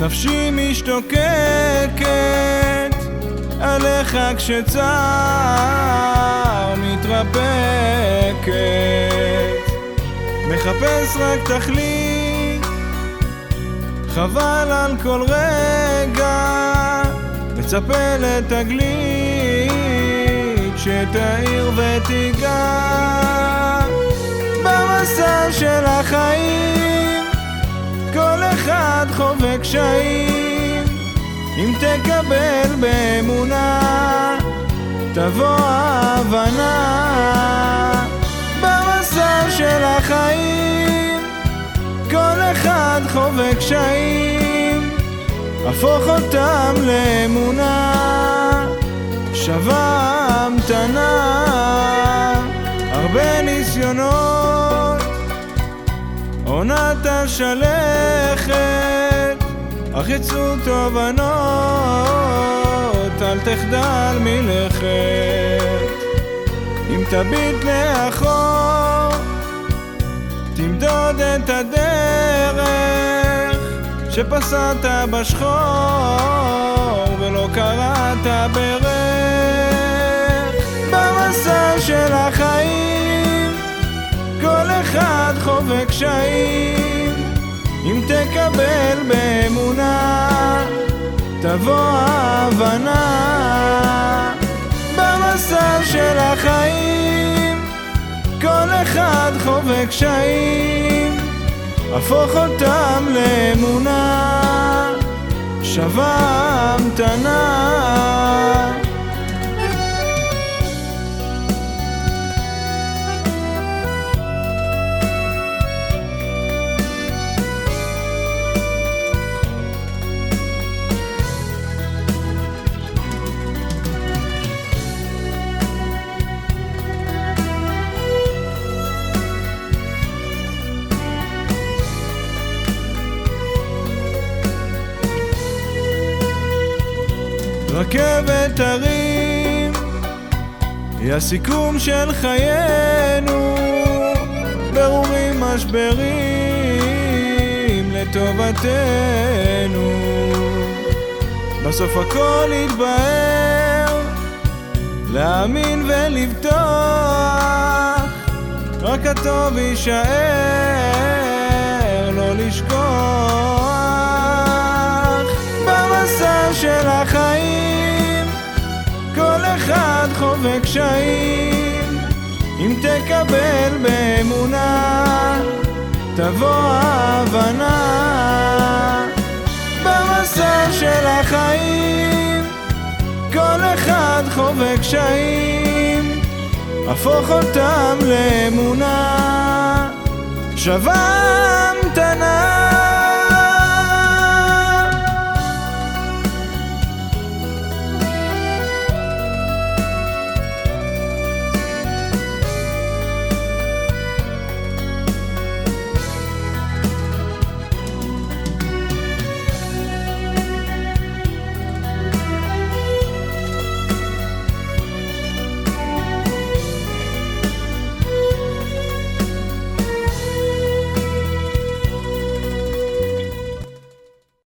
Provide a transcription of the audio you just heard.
נפשי משתוקקת עליך כשצער מתרפקת, מחפש רק תכלית, חבל על כל רגע, מצפה לתגלית שתאיר ותיגע חווה קשיים. אם תקבל באמונה, תבוא ההבנה. במסע של החיים, כל אחד חווה קשיים. הפוך אותם לאמונה, שווה המתנה. הרבה ניסיונות, עונת השלכת, אך יצאו תובנות, אל תחדל מלכת. אם תביט לאחור, תמדוד את הדרך שפסעת בשחור ולא קראת ברך. במסע של החיים, כל אחד חווה קשיים. אם תקבל באמונה, תבוא ההבנה. במסע של החיים, כל אחד חווה קשיים. הפוך אותם לאמונה, שווה המתנה. רכבת הרים היא הסיכום של חיינו. ברורים משברים לטובתנו. בסוף הכל יתבהר להאמין ולבטוח רק הטוב יישאר אחד חווה קשיים אם תקבל באמונה תבוא ההבנה. במסע של החיים כל אחד חווה קשיים הפוך אותם לאמונה. שווה